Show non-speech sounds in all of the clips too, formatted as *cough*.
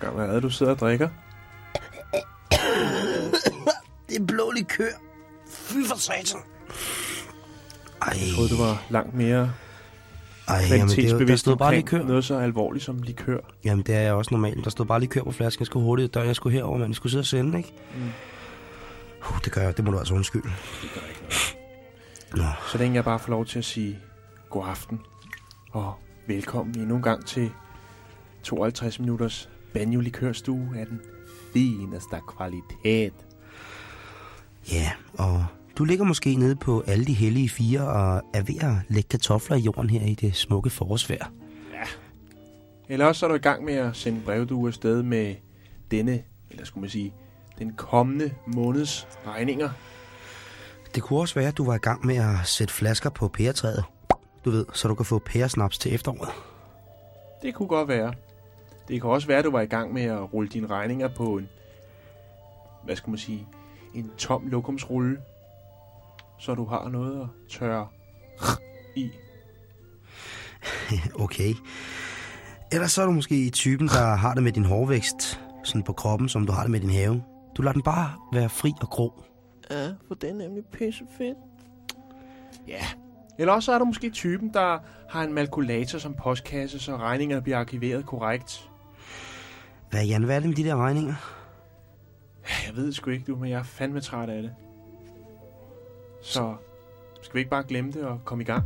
Gør, hvad er det, du sidder og drikker? Det er blå likør. Fy for satan. Ej, Jeg troede, du var langt mere ej jamen, det, er jo- der stod bare likør. noget så alvorligt som likør. Jamen, det er jeg også normalt. Der stod bare likør på flasken. Jeg skulle hurtigt, da jeg skulle herover, men jeg skulle sidde og sende, ikke? Mm. Uh, det gør jeg. Det må du altså undskylde. Det gør ikke noget. Nå, Så længe jeg bare får lov til at sige god aften og velkommen endnu en gang til 52 minutters banjo likørstue af den fineste kvalitet. ja. Og du ligger måske nede på alle de hellige fire og er ved at lægge kartofler i jorden her i det smukke forårsvejr. Eller også så er du i gang med at sende brevdue afsted med denne, eller skulle man sige, den kommende måneds regninger. Det kunne også være, at du var i gang med at sætte flasker på pæretræet. Du ved, så du kan få pæresnaps til efteråret. Det kunne godt være. Det kan også være, at du var i gang med at rulle dine regninger på en, hvad skal man sige, en tom lokumsrulle, så du har noget at tørre i. *laughs* Okay. Ellers så er du måske typen, der har det med din hårvækst, sådan på kroppen, som du har det med din have. Du lader den bare være fri og grå. Ja, for det er nemlig pissefedt. Ja. Eller også er du måske typen, der har en malkulator som postkasse, så regningerne bliver arkiveret korrekt. Hvad Jan, hvad er det med de der regninger? Jeg ved sgu ikke, du, men jeg er fandme træt af det. Så skal vi ikke bare glemme det og komme i gang?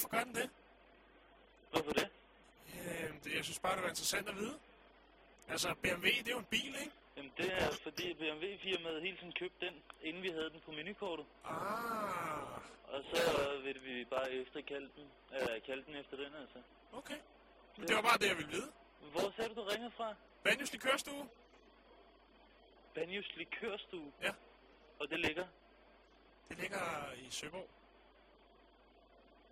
Hvorfor gør den det? Hvorfor det? Øh, det jeg synes bare, det var interessant at vide. Altså, BMW, det er jo en bil, ikke? Jamen, det er fordi BMW-firmaet hele tiden købte den, inden vi havde den på menukortet. Ah, Og så vil vi bare efter kalde den, øh, kalde den efter den, altså. okay. Men det var bare det, jeg ville vide. Hvor sagde du, du ringer fra? Banjos Likørstue? Banjos Likørstue. Ja. Og det ligger? Det ligger i Søborg.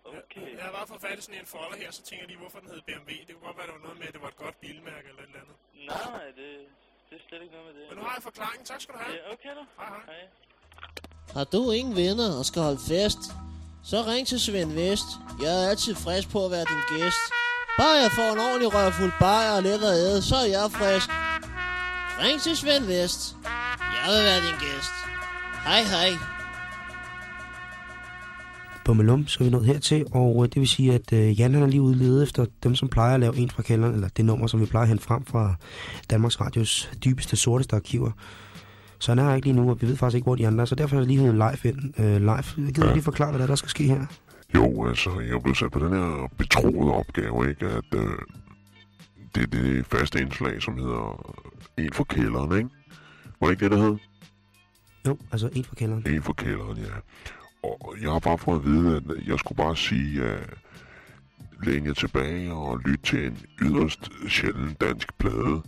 Okay. Jeg har bare fået fat i sådan en folder her, så tænker jeg lige, hvorfor den hed BMW. Det kunne godt være, det var noget med, at det var et godt bilmærke eller et eller andet. Nej, nej, det, det er slet ikke noget med det. Men nu har jeg forklaringen. Tak skal du have. Ja, okay da. Hej, hej. Hej. Har du ingen venner og skal holde fest? Så ring til Svend Vest. Jeg er altid frisk på at være din gæst. Bare jeg får en ordentlig røvfuld bajer og lidt at æde, så er jeg frisk. Ring til Svend Vest. Jeg vil være din gæst. Hej hej. Bummelum, så er vi nået hertil, og øh, det vil sige, at øh, Jan han er lige ude efter dem, som plejer at lave en fra kælderen, eller det nummer, som vi plejer at hente frem fra Danmarks Radios dybeste, sorteste arkiver. Så han er her ikke lige nu, og vi ved faktisk ikke, hvor de andre er, så derfor har jeg lige hævet live ind. Øh, live. Jeg gider ja. lige forklare, hvad der, er, der skal ske her. Jo, altså, jeg blevet sat på den her betroede opgave, ikke? At øh, det er det faste indslag, som hedder En for kælderen, ikke? Var det ikke det, der hed? Jo, altså en fra kælderen. En for kælderen, ja. Og jeg har bare fået at vide, at jeg skulle bare sige, at læn jer tilbage og lytte til en yderst sjælden dansk plade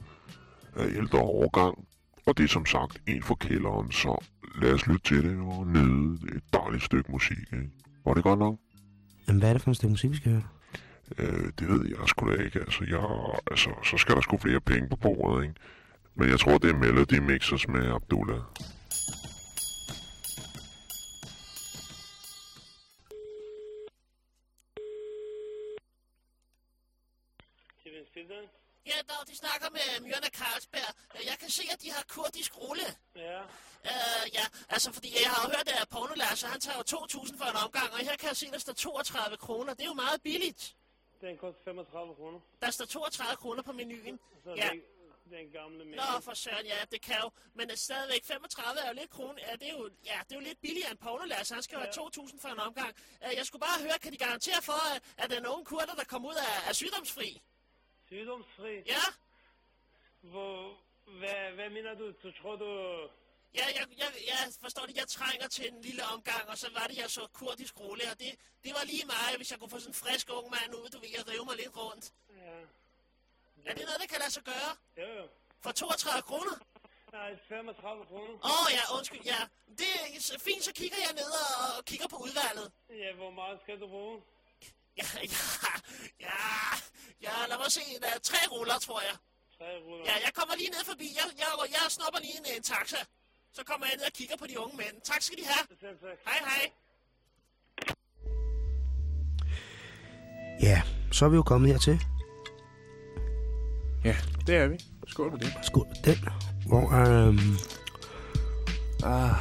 af ældre årgang. Og det er som sagt en for kælderen, så lad os lytte til det og nyde et dejligt stykke musik, ikke? Var det godt nok? Jamen, hvad er det for en stykke musik, vi skal høre? Øh, det ved jeg sgu da ikke. Altså, jeg, altså, så skal der sgu flere penge på bordet, ikke? Men jeg tror, det er Melody Mixers med Abdullah. Se, at de har kurdisk rulle. Ja, Uh, ja, altså fordi jeg har jo hørt, at Porno Lasse, han tager jo 2.000 for en omgang, og her kan jeg se, at der står 32 kroner. Det er jo meget billigt. den koster 35 kroner. Der står 32 kroner på menuen. Så er Ja. det den gamle mænd. Nå, for søren, ja, det kan jo. Men uh, stadigvæk 35 er jo lidt krone. Ja, det er jo, ja, det er jo lidt billigere end Porno Lasse. Han skal jo have 2.000 for en omgang. Uh, jeg skulle bare høre, kan de garantere for, at, at der er nogen kurder, der kommer ud af, af sygdomsfri? Sygdomsfri. Ja? Hvor, hvad, hvad mener du? Du tror du... Ja, jeg, jeg, jeg forstår det. Jeg trænger til en lille omgang, og så var det, jeg så kurdisk rulle, og det, det var lige mig, hvis jeg kunne få sådan en frisk ung mand ud, du ved, jeg rive mig lidt rundt. Ja. Er det noget, der kan lade sig gøre? Jo, jo. For 32 kroner? Nej, 35 kroner. Åh oh, ja, undskyld, ja. Det er så fint, så kigger jeg ned og, og kigger på udvalget. Ja, hvor meget skal du bruge? Ja, *laughs* ja, ja, ja, lad mig se, der er tre ruller, tror jeg. Tre ruller. Ja, jeg kommer lige ned forbi, jeg, jeg, jeg snupper lige en, en taxa. Så kommer jeg ned og kigger på de unge mænd. Tak skal de have. Selv tak. Hej, hej. Ja, så er vi jo kommet hertil. Ja, det er vi. Skål på det. Skål på den. Hvor øhm, Ah,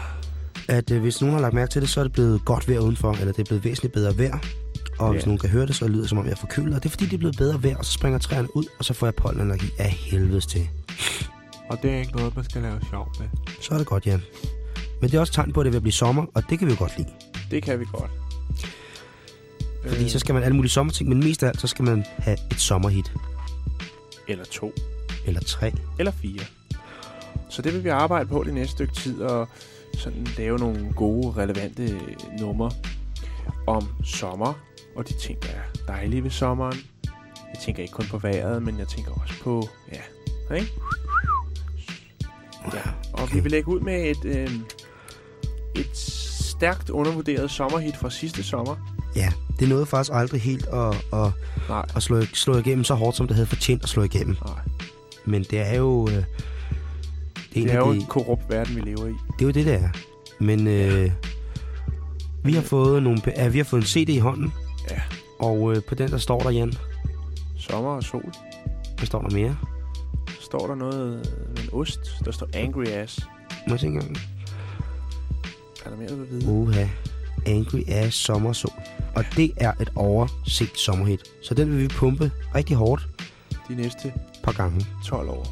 at øh, hvis nogen har lagt mærke til det, så er det blevet godt vejr udenfor, eller det er blevet væsentligt bedre vejr. Og hvis Ja. nogen kan høre det, så lyder det som om jeg er forkølet. Og det er fordi, det er blevet bedre vejr, og så springer træerne ud, og så får jeg pollenallergi af helvedes til. og det er ikke noget, man skal lave sjov med. Så er det godt, Jan. Men det er også tegn på, at det vil blive sommer, og det kan vi jo godt lide. Det kan vi godt. Fordi så skal man alle mulige sommerting, men mest af alt, så skal man have et sommerhit. Eller to. Eller tre. Eller fire. Så det vil vi arbejde på det næste stykke tid, og sådan lave nogle gode, relevante øh, numre om sommer, og de ting, der er dejlige ved sommeren. Jeg tænker ikke kun på vejret, men jeg tænker også på, ja, ikke? Ja, og vi vil lægge ud med et, øh, et stærkt undervurderet sommerhit fra sidste sommer. Ja, det nåede faktisk aldrig helt at, at, Nej, at slå, slå igennem så hårdt, som det havde fortjent at slå igennem. nej. Men det er jo... Øh, det, en Det af er jo de- en korrupt verden, vi lever i. Det er jo det, det er. Men øh, vi har fået nogle, ja, vi har fået en CD i hånden. Og øh, på den, der står der, Jan, Sommer og sol. hvad står der mere? Står der noget med en ost. Der står Angry Ass. Må jeg engang? Er der mere, du vil vide? Uha. Angry Ass Sommersol. Og det er et overset sommerhit. Så den vil vi pumpe rigtig hårdt De næste par gange. 12 år.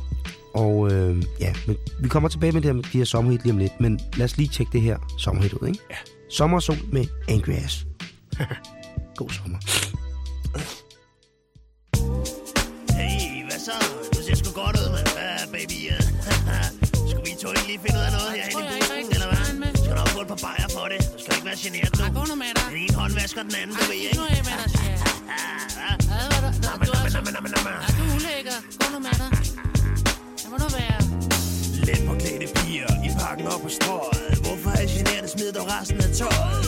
Og øh, ja, men vi kommer tilbage med det her, med de her sommerhit lige om lidt. Men lad os lige tjekke det her sommerhit ud, ikke? Ja. Sommersol med Angry Ass. *laughs* God sommer. Hey, hvad så? Du ser sgu godt ud, mand. Hvad, baby? *laughs* Skulle vi to ikke lige finde ud af noget herinde i bussen, eller hvad? Skal du også få et par bajer for det? Du skal ikke være generet nu. Gå nu med dig. Den ene hånd vasker den anden, du ved, ikke? Nu er jeg med dig, siger jeg. Er du ulækker? Gå nu med dig. Det må du være. Let påklædte piger i parken op på strøget Hvorfor er generet smid dog resten af tøjet?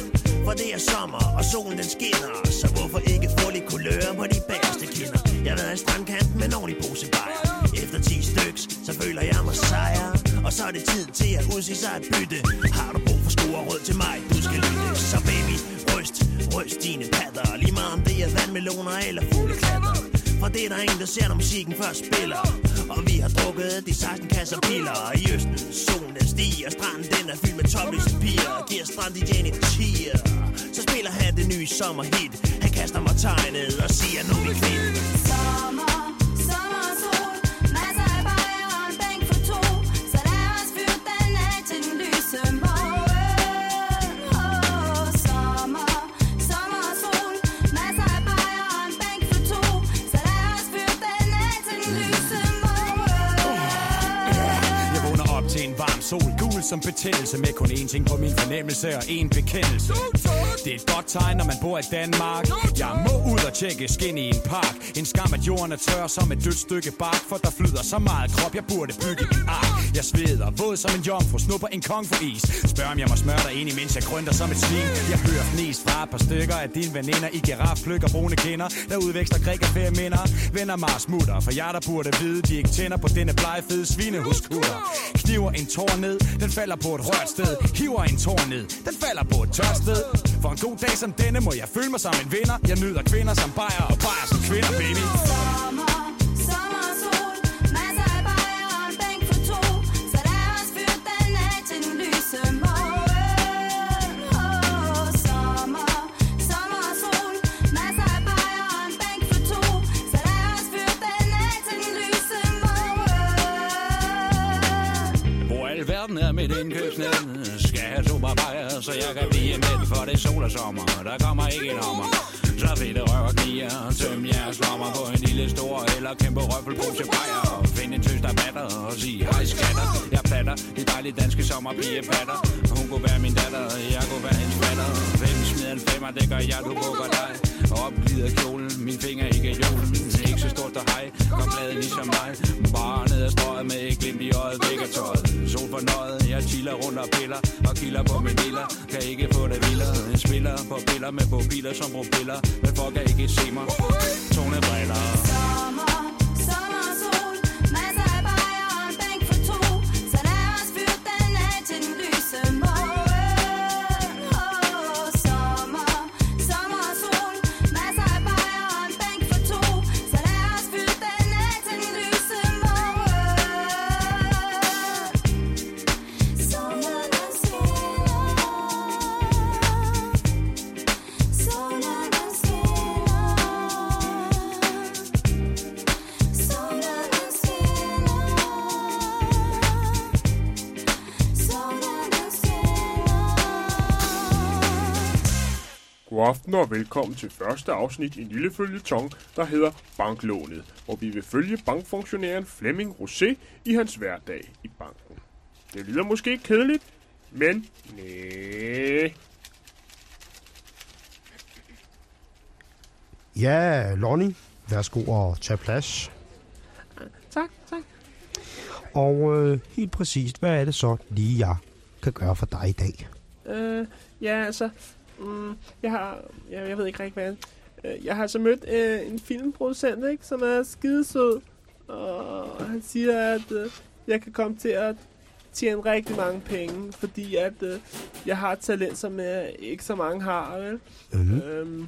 For det er sommer, og solen den skinner. Så hvorfor ikke få lidt kulør på de bagerste kinder? Jeg ved i strandkanten med en ordentlig pose bajer. Efter 10 styks, så føler jeg mig sejr. Og så er det tid til at udsige sig et bytte. Har du brug for sko og rød til mig, du skal lytte. Så baby, ryst, ryst dine patter Lige meget om det er vandmeloner eller fugleklatter. For det er der ingen, der ser, når musikken først spiller. Og vi har drukket de 16 kasser piller. I østen, solen stiger Stranden den er fyldt med topløse piger. Giver strand i Jenny cheer Så spiller han det nye sommerhit. Han kaster mig tegnet og siger nu er vi kvind sommer. Som betændelse Med kun én ting på min fornemmelse og én bekendelse. Det er et godt tegn, når man bor i Danmark. Jeg må ud og tjekke skin i en park. En skam, at jorden er tør som et dødt stykke bark For der flyder så meget krop, jeg burde bygge en ark. Jeg sveder, våd som en jomfru, snupper en kong for is. Spørg om jeg må smøre dig ind, imens jeg grønter som et svin. Jeg hører fnis fra et par stykker af dine veninder I giraf, pløkker brune kinder Der udveksler græk af minder. Venner mig og smutter, for jeg der burde vide De ikke tænder på denne blegefede svinehuskutter Kniver en tår ned, den falder på et rørt sted Hiver en tår ned, den falder på et tørt sted. For en god dag som denne må jeg føle mig som en vinder. Jeg nyder kvinder som bajer og bajer som kvinder, baby. Er mit Skal have to bajer, så jeg kan blive med For det er sol og sommer, der kommer ikke en ommer. Så fedte røv og knier Tøm jeres lommer på en lille stor Eller kæmpe røffelpose bajer. Find en tøs, der batter Og sig hej skatter. Jeg platter de dejlige danske sommerpige patter. Hun kunne være min datter, jeg kunne være hendes fatter. Hvem smider en femmer, det gør jeg, du bukker dig. Og opglider kjolen, min finger ikke er jolen Ikke så stort og hej, kom glad ligesom mig. Bare ned ad strøget med et glimt i øjet. Væk af tøjet, sol for nøjet. Jeg chiller rundt og piller og kilder på min dealer Kan ikke få det vildere. Jeg spiller på piller med mobiler som propiller Men folk kan ikke se mig aften og velkommen til første afsnit i en lille følgetong, der hedder Banklånet, hvor vi vil følge bankfunktionæren Flemming Rosé i hans hverdag i banken. Det lyder måske kedeligt, Men, næh. Ja, Lonnie, værsgo og tag plads. Tak, tak. Og øh, helt præcist, hvad er det så lige, jeg kan gøre for dig i dag? Øh, ja, altså, mm, jeg har, jeg, jeg ved ikke rigtig hvad. Øh, jeg har altså mødt øh, en filmproducent, ikke, som er skidesød, og han siger, at øh, jeg kan komme til at tjene rigtig mange penge, fordi at øh, jeg har talent, som øh, ikke så mange har, vel? Mhm. Øhm,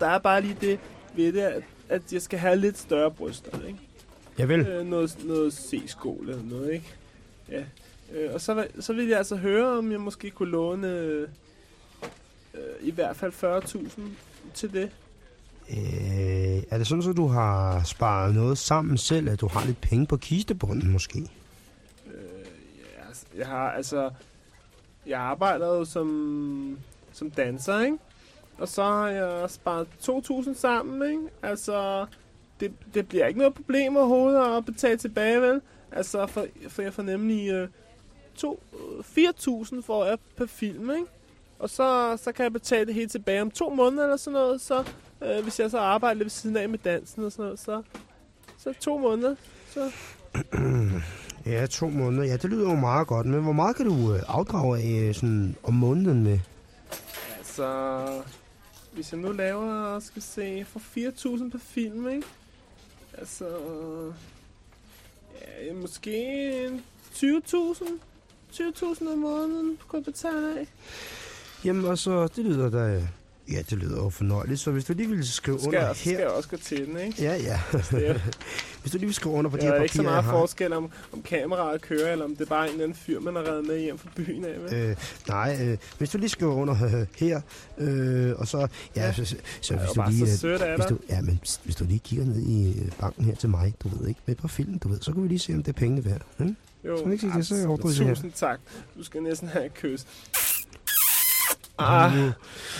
der er bare lige det ved det, at, at jeg skal have lidt større bryster, ikke? Jeg vil. Øh, noget, noget C-skole eller noget, ikke? Ja. Øh, og så, vil- så vil jeg altså høre, om jeg måske kunne låne øh, i hvert fald 40.000 til det. Øh, er det sådan, at du har sparet noget sammen selv, at du har lidt penge på kistebunden måske? Ja, altså, jeg har altså... Jeg arbejder jo som, som danser, ikke? Og så har jeg sparet 2.000 sammen, ikke? Altså, det, det bliver ikke noget problem overhovedet at betale tilbage, vel? Altså, for, for jeg får nemlig øh, to- øh, 4.000 får jeg per film, ikke? Og så, så kan jeg betale det helt tilbage om to måneder eller sådan noget, så øh, hvis jeg så arbejder lidt ved siden af med dansen og sådan noget, så, så to måneder, så *clears throat* Ja, to måneder. Ja, det lyder jo meget godt. Men hvor meget kan du øh, afdrage af øh, sådan om måneden med? Altså, hvis jeg nu laver, skal se, for 4.000 per film, ikke? Altså, ja, måske en 20.000. 20.000 om måneden kunne jeg betale af. Jamen, altså, det lyder da... Ja, det lyder jo fornøjeligt. Så hvis du lige vil skrive Skal, under jeg, skal her... jeg også gå til den, ikke? Ja, ja. Det *laughs* hvis du lige vil skrive under på de der her er papirer, ikke så meget forskel om, om kameraet kører, eller om det er bare en eller anden fyr, man har reddet med hjem fra byen af, vel? Øh, nej, øh, hvis du lige skriver under øh, *laughs* her, øh, og så... Ja, Ja. så, så, så hvis du lige... så øh, sødt hvis du, ja, men hvis- du lige kigger ned i øh, banken her til mig, du ved ikke, med på filmen, du ved, så kan vi lige se, om det er pengene værd. Hm? Jo, vi ikke sige det, så er jeg her. Tusind tak. Du skal næsten have et kys. Ah,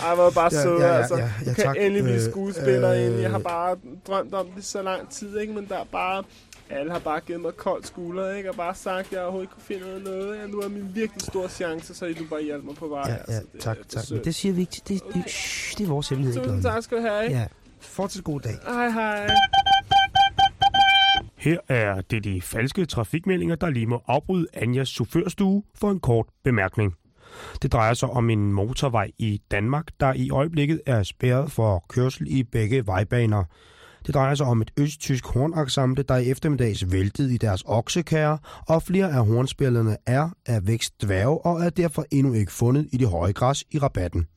ej, hvor bare Ja, sød, ja, ja, altså. ja, ja, du kan tak. endelig blive Øh, skuespiller øh, øh, Jeg har bare drømt om det så lang tid, ikke? Men der er bare... Alle har bare givet mig koldt skulder, ikke? Og bare sagt, at jeg overhovedet ikke kunne finde noget. Ja, nu er min virkelig store chance, så I du bare hjælpe mig på vej. Ja, altså. ja, Det tak, er tak. Men det siger vi ikke. Det, det, shh, det er vores hemmelighed, Tusind tak skal du have, ikke? Ja, fortsat god dag. Hej, hej. Her er det de falske trafikmeldinger, der lige må afbryde Anjas chaufførstue for en kort bemærkning. Det drejer sig om en motorvej i Danmark, der i øjeblikket er spærret for kørsel i begge vejbaner. Det drejer sig om et østtysk hornaksamte, der i eftermiddags væltede i deres oksekære, og flere af hornspillerne er af vækst dværge og er derfor endnu ikke fundet i det høje græs i rabatten.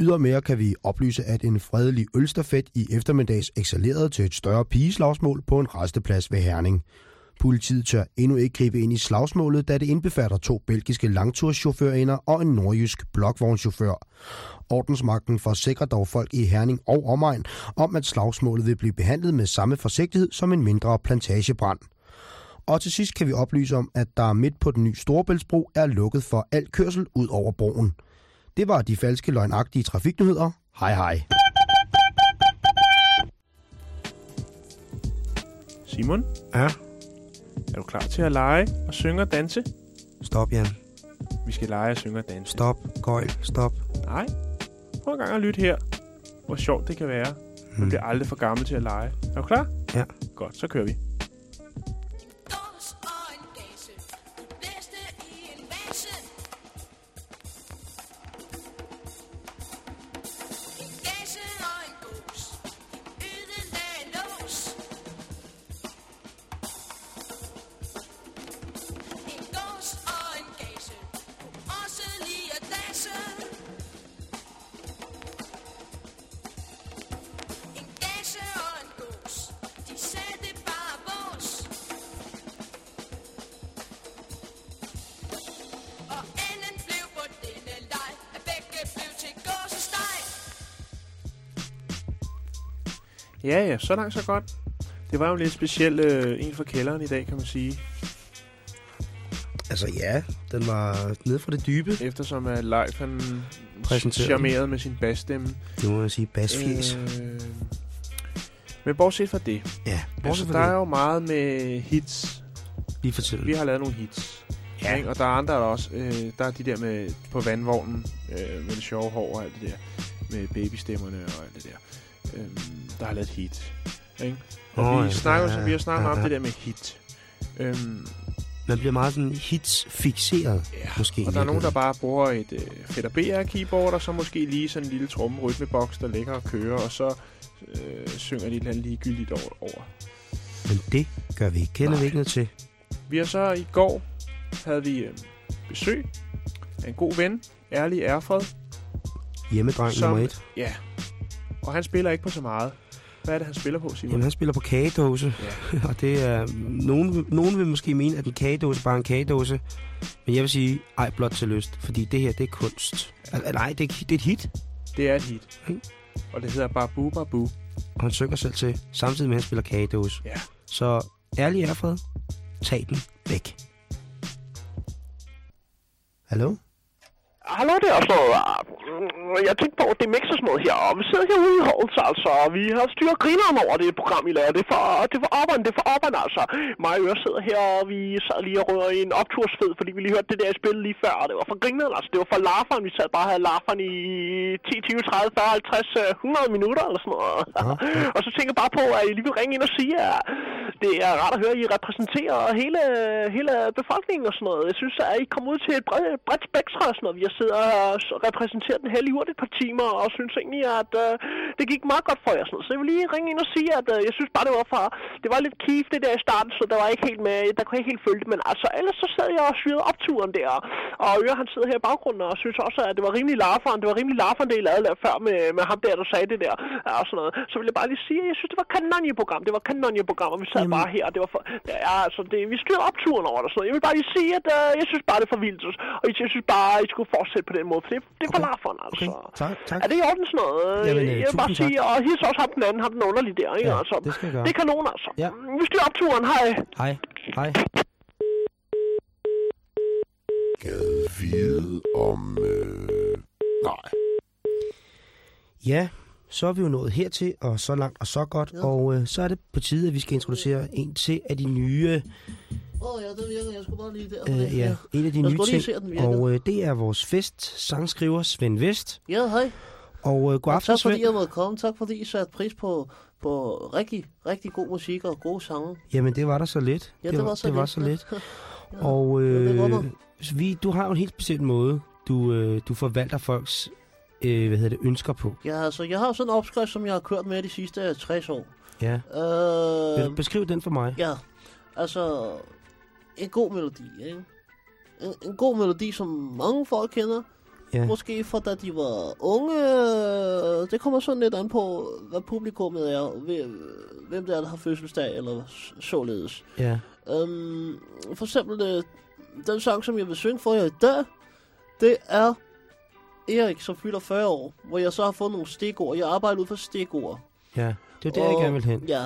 Ydermere kan vi oplyse, at en fredelig ølstafet i eftermiddags eksalerede til et større pigeslagsmål på en resteplads ved Herning. Politiet tør endnu ikke gribe ind i slagsmålet, da det indbefatter to belgiske langturschaufførinder og en nordjysk blokvognschauffør. Ordensmagten forsikrer dog folk i Herning og omegn om, at slagsmålet vil blive behandlet med samme forsigtighed som en mindre plantagebrand. Og til sidst kan vi oplyse om, at der midt på den nye Storebæltsbro er lukket for al kørsel ud over broen. Det var de falske løgnagtige trafiknyheder. Hej hej. Simon, Ja, er du klar til at lege og synge og danse? stop, Jan. Vi skal lege og synge og danse. Stop, gøjl, stop. Nej. Prøv en gang at lytte her. Hvor sjovt det kan være. Du Hmm. bliver aldrig for gammel til at lege. Er du klar? Ja. Godt, så kører vi. Ja, ja, så langt så godt. Det var jo lidt specielt øh, en fra kælderen i dag, kan man sige. Altså ja, den var nede fra det dybe. Eftersom at Leif han Præsenterede charmerede med sin bassstemme. Det må jeg sige, basfjes. Øh, men bortset fra det. ja, Altså, bortset der fra er det. jo meget med hits. Lige fortæl. Vi har lavet nogle hits. Ja. Ikke? Og der er andre der er også. Øh, der er de der med på vandvognen øh, med det sjove hår og alt det der. Med babystemmerne og alt det der. Øh, der har lavet hit. Ikke? Og Åh, vi, ja, snakker, ja, ja, vi har snakket ja, om ja. det der med hit. Øhm, Man bliver meget sådan hits-fixeret, ja. måske. Og der er nogen, der bare bruger et øh, Fedder BR-keyboard, og så måske lige sådan en lille tromme rytmeboks, der ligger og kører, og så øh, synger de et eller andet ligegyldigt over. over. Men det gør vi ikke. Kender Nej. vi ikke noget til. Vi har så i går, havde vi øh, besøg af en god ven, Ærlig Erfred. Hjemmedreng nummer et. Ja. Og han spiller ikke på så meget. Hvad er det, han spiller på, Simon? Jamen, han spiller på kagedåse. Ja. *laughs* og det er... Nogen, nogen vil måske mene, at en kagedåse bare er en kagedåse. Men jeg vil sige, ej, blot til lyst. Fordi det her, det er kunst. Al- Nej, det er, det er et hit. Det er et hit. Ikke? Og det hedder Babu Babu. Og han synger selv til, samtidig med, at han spiller kagedåse. Ja. Så ærlig Erfred, tag den væk. Hallo? Hallo der, så øh, jeg tænkte på, at det sådan noget her, og vi sidder herude i Holt, altså, og vi har styret grineren over det program, I laver. Det er for, det er for opperen, det er for opperen, altså. Mig og Øre sidder her, og vi sad lige og rører i en optursfed, fordi vi lige hørte det der spil lige før, og det var for grineren, altså. Det var for larferen, vi sad bare og havde larferen i 10, 20, 30, 40, 50, øh, 100 minutter, eller sådan noget. *laughs* og så tænker jeg bare på, at I lige vil ringe ind og sige, at det er rart at høre, at I repræsenterer hele, hele befolkningen og sådan noget. Jeg synes, at I kommer ud til et bredt, bredt spektra og sådan noget. Vi har siddet og repræsenteret den hellige urt et par timer, og synes egentlig, at øh, det gik meget godt for jer. Sådan. Så jeg vil lige ringe ind og sige, at øh, jeg synes bare, det var for, det var lidt kif det der i starten, så der var ikke helt med, der kunne jeg ikke helt følge det. Men altså, ellers så sad jeg og syrede opturen der, og Øre han sidder her i baggrunden og synes også, at det var rimelig larferen. Det var rimelig larferen, det I lavede før med, med ham der, der sagde det der, og sådan noget. Så vil jeg bare lige sige, at jeg synes, det var kanonjeprogram. Det var kanonjeprogram, og vi sad bare her, og det var for, ja, altså, det, vi styrede opturen over det noget. Jeg vil bare lige sige, at øh, jeg synes bare, det er for vildt, og jeg synes bare, at I skulle fortsætte på den måde, for det, det er for larferen, altså. Tak, tak. Er det i orden sådan noget? Jamen, øh, jeg vil bare tusind sige, og hils også ham den anden, ham den underlige der, ikke? Ja, altså, det skal jeg gøre. Det er kanon, altså. Ja. Vi styrer opturen, hej. Hej. Hej. Gad vide om... Øh... Nej. Ja, så er vi jo nået hertil, og så langt og så godt. Ja. Og øh, så er det på tide, at vi skal introducere en til af de nye... Åh oh, ja, det virker. Jeg skulle bare lige der. Øh, ja, en af de jeg nye ting. se. Og øh, det er vores fest, sangskriver Svend Vest. Ja, hej. Og øh, god aften, tak fordi jeg måtte komme. Tak fordi I satte pris på, på rigtig, rigtig god musik og gode sange. Jamen, det var der så lidt. Ja, det var så det var lidt. så lidt. *laughs* Ja, Og det øh, går vi, du har jo en helt speciel måde, du, øh, du forvalter folks øh, hvad hedder det, ønsker på. Ja, altså, jeg har sådan en opskrift, som jeg har kørt med de sidste 60 år. Ja. Øh, Vil du beskrive den for mig? Ja, altså en god melodi, ikke? En, en god melodi, som mange folk kender. Ja. Måske fra da de var unge. Det kommer sådan lidt an på, hvad publikummet er. hvem- det er, der har fødselsdag, eller således. Ja. Øhm, for eksempel, øh, den sang, som jeg vil synge for jer i dag, det er Erik, som fylder 40 år, hvor jeg så har fået nogle stikord. Jeg arbejder ud for stikord. Ja, det er der, jeg gerne vil hen. Ja,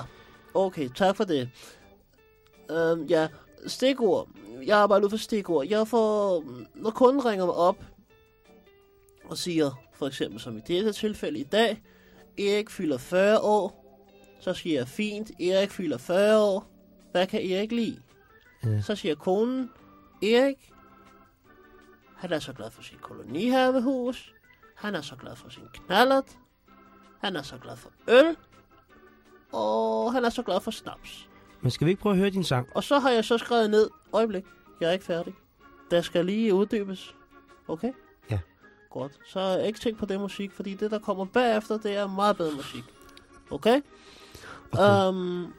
okay, tak for det. Øhm, ja, stikord. Jeg arbejder ud for stikord. Jeg får, når kunden ringer mig op og siger, for eksempel som i dette tilfælde i dag, Erik fylder 40 år, så siger jeg fint, Erik fylder 40 år. Hvad kan Erik lide? Ja. Så siger konen, Erik, han er så glad for sit kolonihavehus, han er så glad for sin knallert, han er så glad for øl, og han er så glad for snaps. Men skal vi ikke prøve at høre din sang? Og så har jeg så skrevet ned, øjeblik, jeg er ikke færdig. Der skal lige uddybes. Okay? Ja. Godt. Så jeg ikke tænkt på det musik, fordi det, der kommer bagefter, det er meget bedre musik. Okay? okay. Um,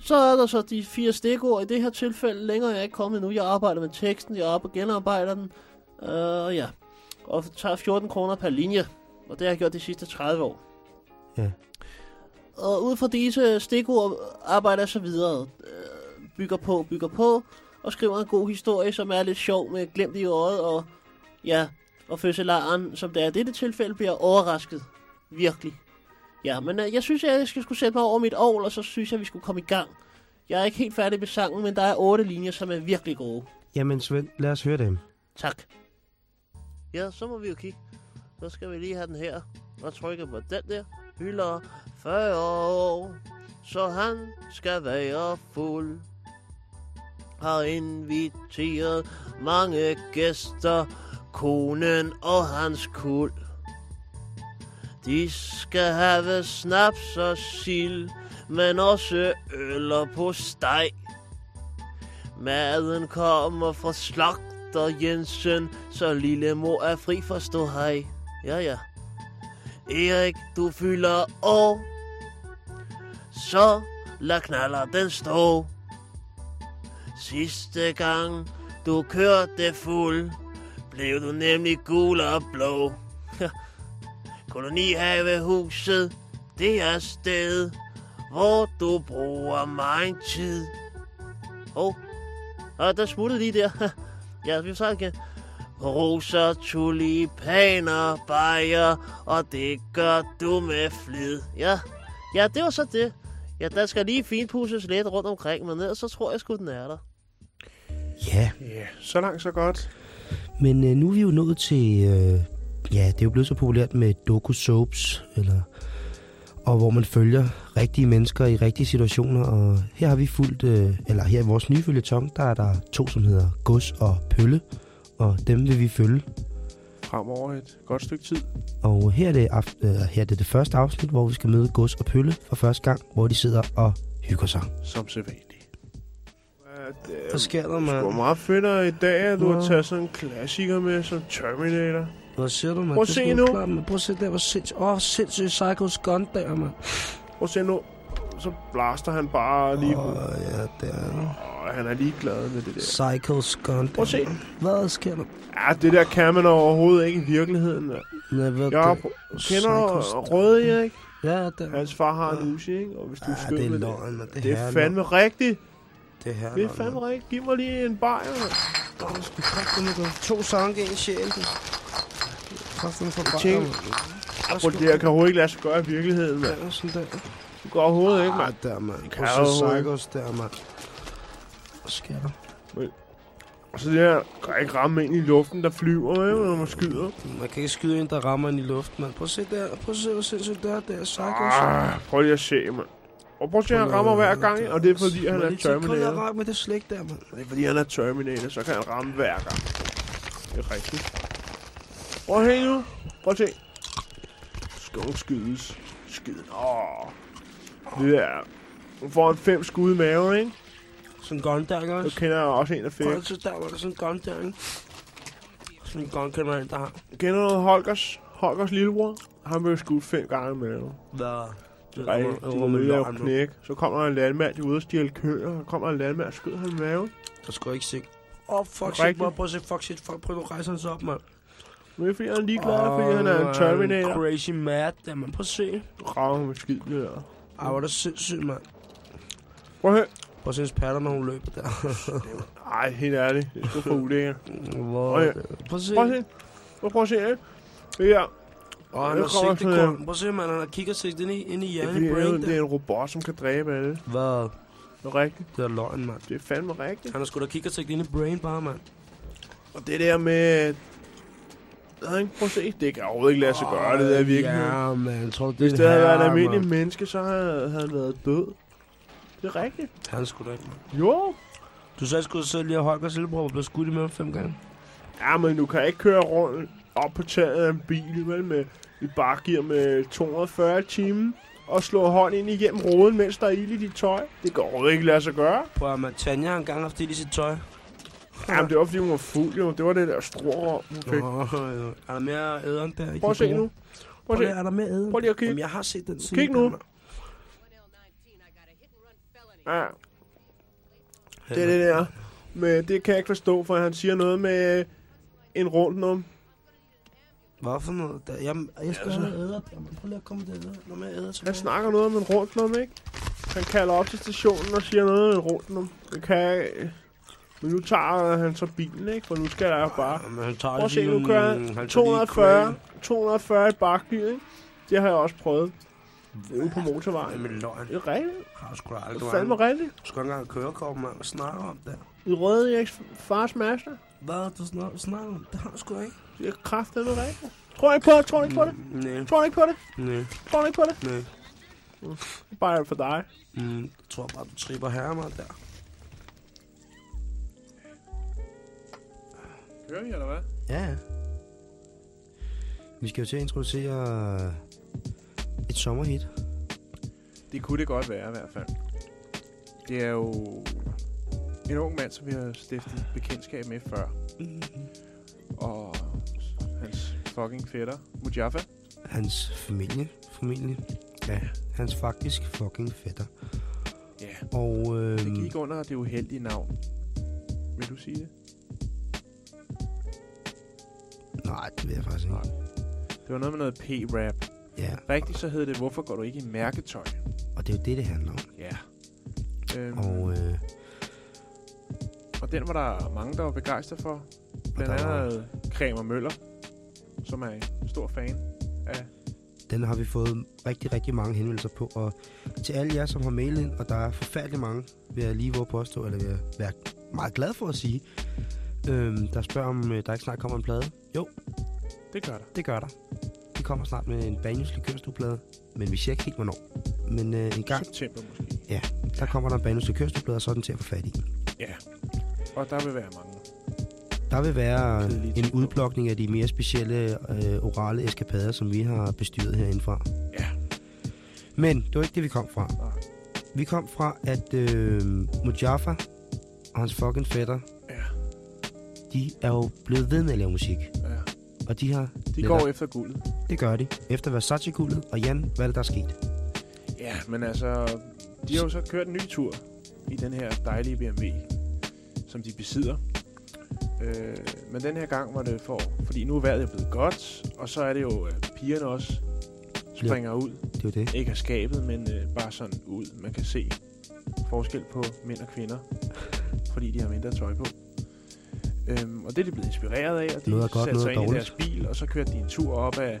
så er der så de fire stikord. I det her tilfælde længere er jeg ikke kommet nu. Jeg arbejder med teksten, jeg arbejder genarbejder den. Uh, ja. Og tager 14 kroner per linje. Og det har jeg gjort de sidste 30 år. Ja. Og ud fra disse stikord arbejder så videre. Øh, bygger på, bygger på. Og skriver en god historie, som er lidt sjov med glemt i øjet. Og ja, og fødselaren, som det er i dette tilfælde, bliver overrasket. Virkelig. Ja, men øh, jeg synes, jeg skal skulle sætte mig over mit ovl, og så synes jeg, vi skulle komme i gang. Jeg er ikke helt færdig med sangen, men der er otte linjer, som er virkelig gode. Jamen Svend, lad os høre dem. Tak. Ja, så må vi jo kigge. Så skal vi lige have den her. Og trykke på den der fylder 40 år. Så han skal være fuld. har inviteret mange gæster, konen og hans kul. De skal have snaps og sild, men også øl og på steg. Maden kommer fra slagter Jensen, så lille mor er fri for stå hej. Ja, ja. Erik, du fylder år. Så lad knaller den stå. Sidste gang du kørte fuld, blev du nemlig gul og blå. *laughs* Kolonihavehuset, det er sted, hvor du bruger meget tid. Åh, oh. ah, der smuttede lige der. *laughs* ja, vi tager igen. Roser, tulipaner, bajer, og det gør du med flid. Ja, ja, det var så det. Ja, der skal lige finpudses lidt rundt omkring, men ellers så tror jeg sgu, den er der. Ja, Ja, så langt, så godt. men øh, nu er vi jo nået til... Øh, ja, det er jo blevet så populært med doku-soaps, eller, og hvor man følger rigtige mennesker i rigtige situationer. Og her har vi fulgt... Øh, eller her i vores nye følgetong, der er der to, som hedder Gus og Pølle. Og dem vil vi følge. Fremover et godt stykke tid. Og her er, det aft- øh, her er det det første afsnit, hvor vi skal møde Gus og Pølle for første gang, hvor de sidder og hygger sig. Som sædvanligt. Hvad sker der, Det mand? var meget fedt i dag, at du har Nå. taget sådan en klassiker med, som Terminator. Hvad siger du, mand? Prøv at Det se er nu. klart, Prøv at se der, hvor sindssygt... Åh, oh, sindssygt Psycho's gun der, mand. Prøv at se nu. Så blaster han bare lige Åh, oh. ja, det er... Og han er lige glad med det der. Psycho's gun der. Prøv at se. Hvad sker der? Ja, det der kan man overhovedet ikke i virkeligheden. mand. Nej, hvad Jeg det? kender Røde Erik. Ja, det. Hans far har en Uzi, ikke? Og hvis du Ja, det er med løgn. Det Det her er fandme rigtigt. Det her Det er fandme rigtigt. Giv mig lige en bajer, mand. Du skal med det. To sange, en sjæl. Kraft med for bajer. Prøv, det her kan overhovedet ikke lade sig gøre i virkeligheden, mand. Ja, sådan der. Går overhovedet ikke, mand. Ah, der, mand. Prøv at Psychos der, mand. Hvad sker der? Så det her kan ikke ramme ind i luften, der flyver, ikke, når man skyder. Man kan ikke skyde en, der rammer ind i luften, mand. Prøv at se der. Prøv at se, hvor sindssygt der er. Der er Psychos. Ah, prøv lige at se, mand. Og prøv at se, han rammer hver gang, og det er fordi, han er Terminator. jeg med det slik der, mand. Det er fordi, han er Terminator, så kan han ramme hver gang. Det er rigtigt. Prøv at hænge nu. Prøv at se. Skal hun skydes. Skyden. Åh. Det er... Hun får en fem skud i maven, ikke? Sådan en gun der, ikke Så også? kender jeg også en af Prøv fem. at se, der var der sådan en gun der, ikke? Sådan en gun kan man der har. Kender du Holgers? Holgers lillebror? Han blev skudt fem gange i maven. Hvad? Med at knække. Så kommer der en landmand, de ude og stjæle køer. Så kommer der en landmand og skyder ham i maven. Der skal ikke se. Åh, oh, fuck shit, mand. Prøv at se, fuck shit. Fuck, prøv at rejse hans op, mand. Men det er fordi, han er ligeglad, fordi han er en Terminator. Crazy mad, der, man. Prøv at se. Ham med skid, det der. Ej, hvor er det sindssygt, mand. Prøv at høre. Prøv at se hendes patter, når hun løber der. *laughs* Ej, helt ærligt. Det er sgu for ulækkert. Hvor er det? Prøv at se. Prøv at se. Prøv at se, ikke? Det her. Åh, han Det har kun. Prøv at se, mand. Han har sig ind i, ind i Det er, hjernen i brain det er en robot, som kan dræbe alle. Hvad? Det er rigtigt. Det er løgn, mand. Det er fandme rigtigt. Han har sgu da kigget sig ind i brain bare, mand. Og det der med... Nej? Prøv at se. Det kan overhovedet ikke lade sig gøre, det der virkelig. Ja, man. Tror, det Hvis det havde været en almindelig menneske, så havde han været død. Det er rigtigt. Han skulle da ikke. Jo. Du sagde sgu selv lige, at Holgers lillebror var blevet skudt i maven fem gange. Ja, men du kan ikke køre rundt op på taget af en bil, vel, med i bakgear med 240 timer og slå hånd ind igennem roden, mens der er ild i dit tøj. Det går ikke lade sig gøre. Prøv at man, Tanja har engang haft det i sit tøj. Jamen, det var fordi, hun var fuld, jo. Det var det der strå, fik. Åh, jo. Er der mere æderen der? Prøv at se nu. Prøv at se. er der mere æderen? Prøv lige at kigge. Jamen, jeg har set den Kig nu. Ja, det er det der. Men det kan jeg ikke forstå, for han siger noget med en rundt om. Hvad for noget? Der, jeg, jeg skal Altså. have æder. Jamen, prøv lige at komme med det æder. Noget mere æder Han tilbage. snakker noget om en rundt om, ikke? Han kalder op til stationen og siger noget om en rundt om. Det kan jeg... Men nu tager han så bilen, ikke? For nu skal jo bare... Men han tager Prøv at se, nu kører han han tager lige 240, 240 i bakgear, ikke? Det har jeg også prøvet. Ude på motorvejen. Jamen, løgn. Det er rigtigt. Har sgu da Det aldrig er fandme rigtigt. Du skal ikke engang have kørekort, mand. Hvad snakker om der? I røde Eriks fars master. Hvad du snakker, snakker om? Det har du sgu ikke. Det er kraftedeme rigtigt. Tror ikke på det? Tror du ikke på det? Nej. Tror ikke på det? Nej. Tror ikke på det? Nej. Det er bare for dig. Mm, jeg tror bare, du tripper her, mand, der. Kører vi, eller hvad? Ja, ja. Vi skal jo til at introducere et sommerhit. Det kunne det godt være i hvert fald. Det er jo en ung mand, som vi har stiftet bekendtskab med før. Og hans fucking fætter, Mujaffa. Hans familie, familie. Ja, hans faktisk fucking fætter. Ja. Og øh, Det gik under det uheldige navn. Vil du sige det? Nej, det ved jeg faktisk ikke. Det var noget med noget P-rap. Ja, Rigtigt så hed det, hvorfor går du ikke i mærketøj? og det er jo det, det handler om. Ja. Øhm, Og øh, og den var der mange, der var begejstret for. Blandt andet Kramer Møller, som er en stor fan af... den har vi fået rigtig, rigtig mange henvendelser på. Og til alle jer, som har mailet ind, og der er forfærdelig mange, vil jeg lige våge påstå, eller vil jeg være meget glad for at sige, øhm, der spørger, om øh, der ikke snart kommer en plade. Jo, Det gør der. det gør der. Vi kommer snart med en Banyos Likørstuplade, men vi siger ikke helt, hvornår. Men øh, en gang, September måske. ja, der kommer der en Banyos Likørstuplade, og så er den til at få fat i. Ja. Og der vil være mange. Der vil være en udblokning af de mere specielle øh, orale eskapader, som vi har bestyret herindefra. Ja. Men det var ikke det, vi kom fra. Nej. Vi kom fra, at øh, Mujaffa og hans fucking fætter. De er jo blevet ved med at lave musik. ja. Og de har... De går efter guldet. Det gør de. Efter Versace-guldet. Og Jan, hvad er det, der er sket? Ja, men altså, de har jo så kørt en ny tur i den her dejlige BMW, som de besidder. Øh, men den her gang var det for, fordi nu er vejret blevet godt, og så er det jo, at pigerne også springer ud. Det er det. Ikke af skabet, men øh, bare sådan ud. Man kan se forskel på mænd og kvinder, fordi de har mindre tøj på. Øhm, og det er de blevet inspireret af, og de Noget er godt, satte sig ind i deres dårligt. bil, og så kørte de en tur op af...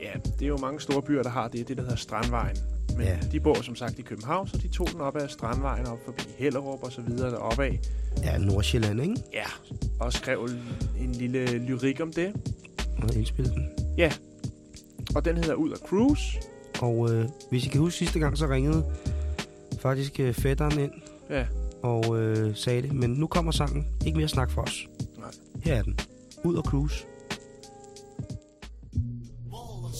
Ja, det er jo mange store byer, der har det, det der hedder Strandvejen. Men Ja. de bor som sagt i København, så de tog den op ad Strandvejen, op forbi Hellerup og så videre deroppe af. Ja, Nordsjælland, ikke? Ja, og skrev en lille lyrik om det. Og indspillet den. Ja, og den hedder Ud af Cruise. Og øh, hvis I kan huske sidste gang, så ringede faktisk øh, fætteren ind Ja, og øh, sagde det. Men nu kommer sangen. Ikke mere snak for os. nej. Her er den. Ud og cruise.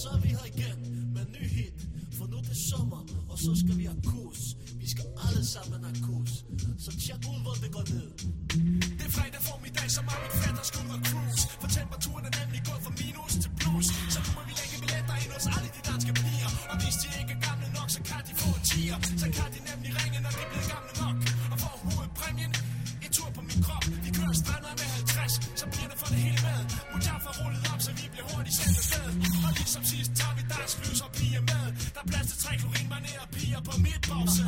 Så er vi her igen med ny hit For nu er det sommer, og så skal vi have kus Vi skal alle sammen have kus Så tjek ud, hvor det går ned Det er fredag formiddag, så mig og min fætter skal ud og cruise For temperaturen er nemlig gået fra minus til plus Så nu må vi lægge billetter ind hos alle de danske piger Og hvis de ikke er gamle nok, så kan de få en tier Så kan de på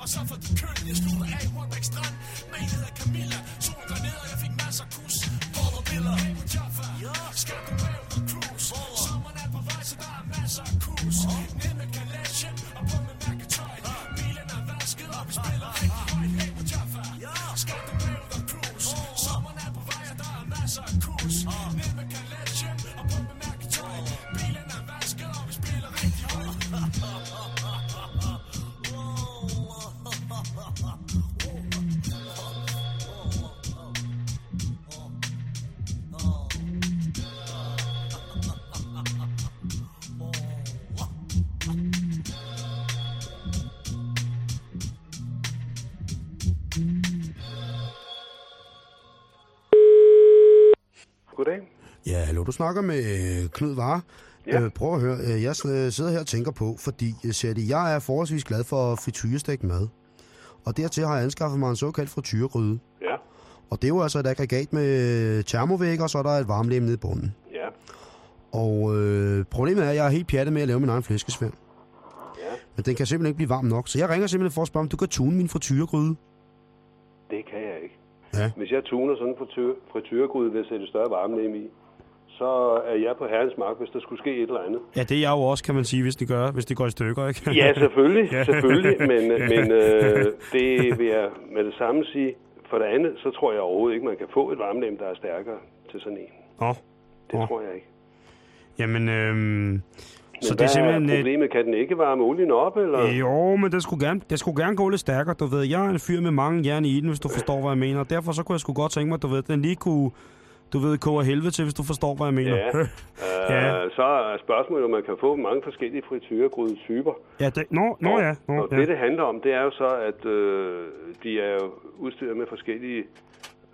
og så får de køl. Jeg slutter af Hornbæk Strand, med en hedder Camilla. Solen går ned, og jeg fik masser af kus. Borger billeder, hey på Jaffa, skal du med ud cruise. Sommeren er på vej, så der er masser af kus. Ned du snakker med øh, Knud Vare. Ja. Øh, prøv at høre, øh, jeg s- sidder her og tænker på, fordi jeg det, jeg er forholdsvis glad for frityrestegt mad. Og dertil har jeg anskaffet mig en såkaldt frityregryde. Ja. Og det er jo altså et aggregat med termovæg, og så er der et varmlem nede i bunden. Ja. Og øh, problemet er, at jeg er helt pjattet med at lave min egen flæskesvær. Ja. Men den kan simpelthen ikke blive varm nok. Så jeg ringer simpelthen for at spørge, om du kan tune min frityregryde. Det kan jeg ikke. Ja. Hvis jeg tuner sådan en frityr, frityregryde ved at sætte større varmelem i, så er jeg på herrens mark, hvis der skulle ske et eller andet. Ja, det er jeg jo også, kan man sige, hvis det gør, hvis det går i stykker, ikke? Ja, selvfølgelig, Ja. selvfølgelig, men, Ja. *laughs* men øh, det vil jeg med det samme sige. For det andet, så tror jeg overhovedet ikke, man kan få et varmelem, der er stærkere til sådan en. Åh, Det Åh. tror jeg ikke. jamen, øhm, Men så det er simpelthen... er øh, problemet? Kan den ikke varme olien op, eller? Jo, men det skulle, gerne, det skulle gerne gå lidt stærkere, du ved. Jeg er en fyr med mange jern i den, hvis du forstår, hvad jeg mener. Derfor så kunne jeg sgu godt tænke mig, du ved, den lige kunne, du ved, koge af helvede til, hvis du forstår, hvad jeg mener. Ja. *laughs* Ja. Øh, så er spørgsmålet, om man kan få mange forskellige frityregrydetyper. ja det, nå, nå ja. Nå, Og ja. det, det handler om, det er jo så, at øh, de er jo udstyret med forskellige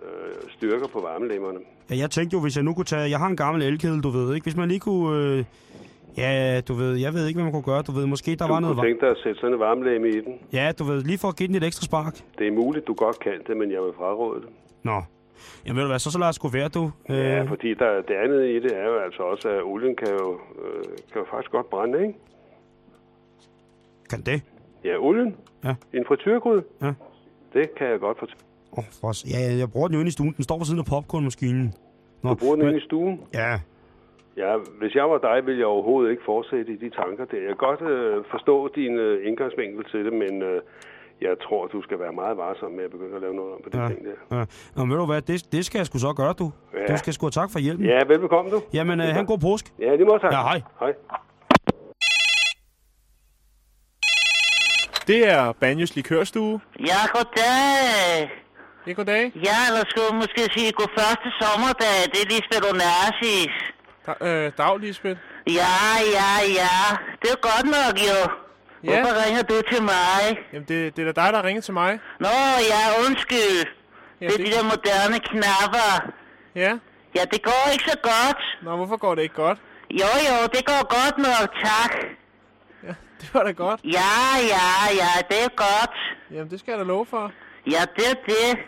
øh, styrker på varmelemmerne. Ja, jeg tænkte jo, hvis jeg nu kunne tage... Jeg har en gammel elkedel, du ved, ikke? Hvis man lige kunne... Øh, ja, du ved, jeg ved ikke, hvad man kunne gøre. Du ved, måske der Du var noget... kunne tænke dig at sætte sådan en varmelemme i den. Ja, du ved, lige for at give den et ekstra spark. Det er muligt, du godt kan det, men jeg vil fraråde det. Nå. Jamen ved du hvad, så, så lad os gå være, du. Øh, Ja, fordi der, det andet i det er jo altså også, at olien kan jo, øh, kan jo faktisk godt brænde, ikke? Kan det? Ja, olien. Ja. En frityregryde. Ja. Det kan jeg godt fortælle. Åh, for, os- ja, jeg bruger den jo inde i stuen. Den står ved siden af popcornmaskinen. Nå, Du bruger den inde i stuen? Ja. Ja, hvis jeg var dig, ville jeg overhovedet ikke fortsætte i de tanker der. Jeg kan godt øh, forstå din øh, indgangsvinkel til det, men øh, jeg tror, du skal være meget varsom med at begynde at lave noget om på de Ja. ting der. Ja. Nå, men ved du hvad, det, det skal jeg sgu så gøre, du. Ja. Du skal sgu have tak for hjælpen. Ja, velbekomme du. Jamen, øh, han god påsk. Ja, det må tak. Ja, hej. Hej. Det er Banjos likørstue. Ja, goddag. Ja, goddag. Ja, eller skulle jeg måske sige god første sommerdag. Det er Lisbeth Onassis. Da, øh, dag, Lisbeth. Ja, ja, ja. Det er godt nok jo. Ja. Hvorfor ringer du til mig? Jamen, det, det er da dig, der ringer til mig. Nå, ja, undskyld. Ja, det er det- de der moderne knapper. Ja. Ja, det går ikke så godt. Nå, hvorfor går det ikke godt? Jo, jo, det går godt nok, tak. Ja, *laughs* det var da godt. Ja, ja, ja, det er godt. Jamen, det skal jeg da love for. Ja, det er det.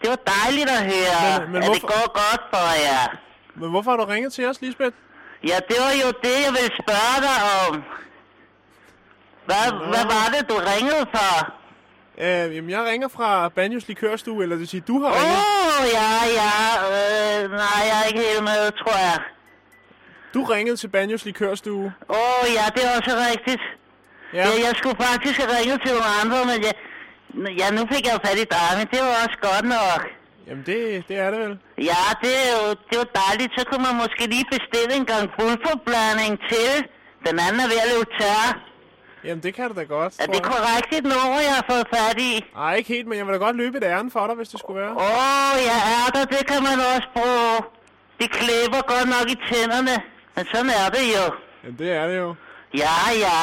Det var dejligt at høre, Men- men at det hvorfor- går godt for jer. Men hvorfor har du ringet til os, Lisbeth? Ja, det var jo det, jeg ville spørge dig om. Hvad, hvad var det, du ringede for? Øh, jamen, jeg ringer fra Banjos likørstue, eller det vil sige, du har Åh, ringet. oh, ja, ja. Øh, nej, jeg er ikke helt med, tror jeg. Du ringede til Banjos likørstue. Åh, oh, ja, det er også rigtigt. Ja. ja. Jeg skulle faktisk have ringet til nogle andre, men jeg, ja, nu fik jeg fat i dig, men det var også godt nok. Jamen, det, det er det vel. Ja, det er, jo, det jo dejligt. Så kunne man måske lige bestille en gang fuldforblanding til. Den anden er ved at løbe tør. Jamen, det kan du da godt, Er det jeg. korrekt et nummer, jeg har fået fat i? Nej, ikke helt, men jeg vil da godt løbe et ærne for dig, hvis det skulle være. Åh, oh, ja, ærter, det kan man også bruge. De klæber godt nok i tænderne. Men sådan er det jo. Jamen, det er det jo. Ja, ja.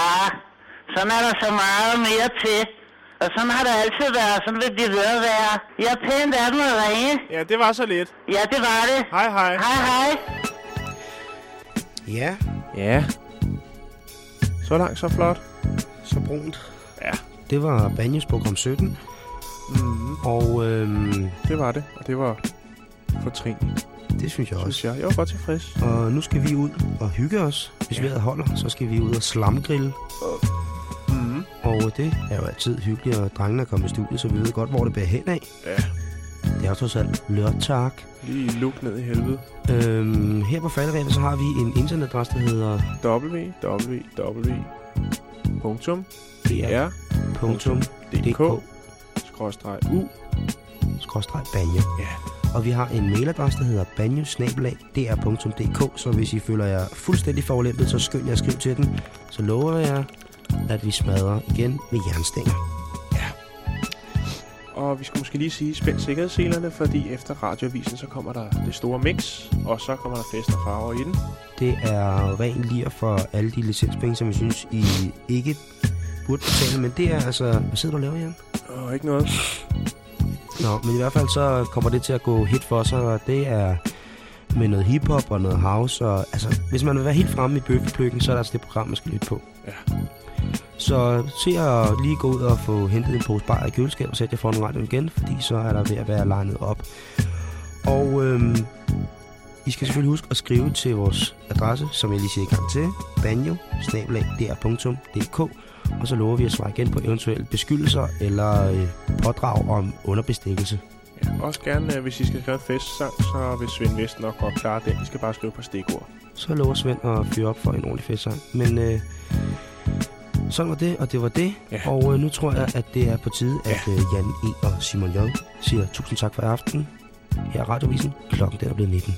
Sådan er der så meget mere til. Og sådan har det altid været. Sådan vil det ved at være. Jeg er pænt af den at ringe. Ja, det var så lidt. Ja, det var det. Hej, hej. Hej, hej. Ja, Ja. Så langt, så flot. Så brunt. Ja. Det var Banjos program 17. Mm, Og øhm, det var det, og det var fortrinligt. Det synes jeg også. Synes jeg. Jeg var godt tilfreds. Og nu skal vi ud og hygge os. Hvis ja. vejret holder, så skal vi ud og slamgrille. Mm. Og det er jo altid hyggeligt, at drengene er kommet i studiet, så vi ved godt, hvor det bærer hen af. Ja. Det er jo trods alt lørdag. Lige luk ned i helvede. Øhm, her på falderæbet, så har vi en internetadresse, der hedder www.dr.dk banjo. Ja. Og vi har en mailadresse, der hedder banjo så hvis I føler jer fuldstændig forulæmpet, så skynd jer at skrive til den. Så lover jeg, at vi smadrer igen med jernstænger. Og vi skal måske lige sige, spænd sikkerhedsselerne, fordi efter radioavisen, så kommer der det store mix, og så kommer der fest og farver i den. Det er ren lir for alle de licenspenge, som jeg synes, I ikke burde betale. Men det er altså... Hvad sidder du og laver, Jan? Og ikke noget. Nå, men i hvert fald så kommer det til at gå hit for sig, og det er med noget hiphop og noget house. Og, altså, hvis man vil være helt fremme i bøffelpløkken, så er der altså det program, man skal lytte på. Ja. Så se at lige gå ud og få hentet en pose bajer i køleskabet og sætte jer foran radioen igen, fordi så er der ved at være legnet op. Og øhm, I skal selvfølgelig huske at skrive til vores adresse, som jeg lige siger i gang til, banjo og så lover vi at svare igen på eventuelle beskyldelser eller øh, pådrag om underbestikkelse. Ja, også gerne, øh, hvis I skal skrive en festsang, så vil Svend Vest nok godt klare den. I skal bare skrive på stikord. Så lover Svend at fyre op for en ordentlig festsang. Men øh, sådan var det, og det var det. Ja. Og øh, nu tror jeg, at det er på tide, at øh, Jan E. og Simon J. siger tusind tak for aften. Her er Radiovisen. Klokken er blevet 19.